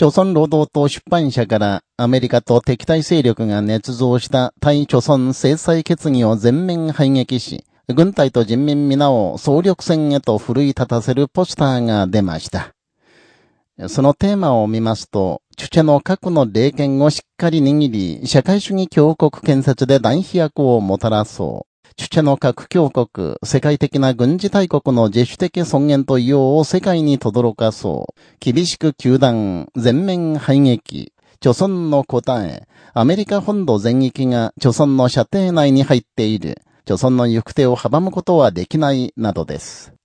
朝鮮労働党出版社からアメリカと敵対勢力が捏造した対朝鮮制裁決議を全面排撃し、軍隊と人民皆を総力戦へと奮い立たせるポスターが出ました。そのテーマを見ますと、チュチェの核の霊権をしっかり握り、社会主義強国建設で大飛躍をもたらそう。チュチェの核強国、世界的な軍事大国の自主的尊厳と異様を世界に轟かそう。厳しく球団、全面排撃。貯村の答え、アメリカ本土全域が貯村の射程内に入っている。貯村の行く手を阻むことはできない、などです。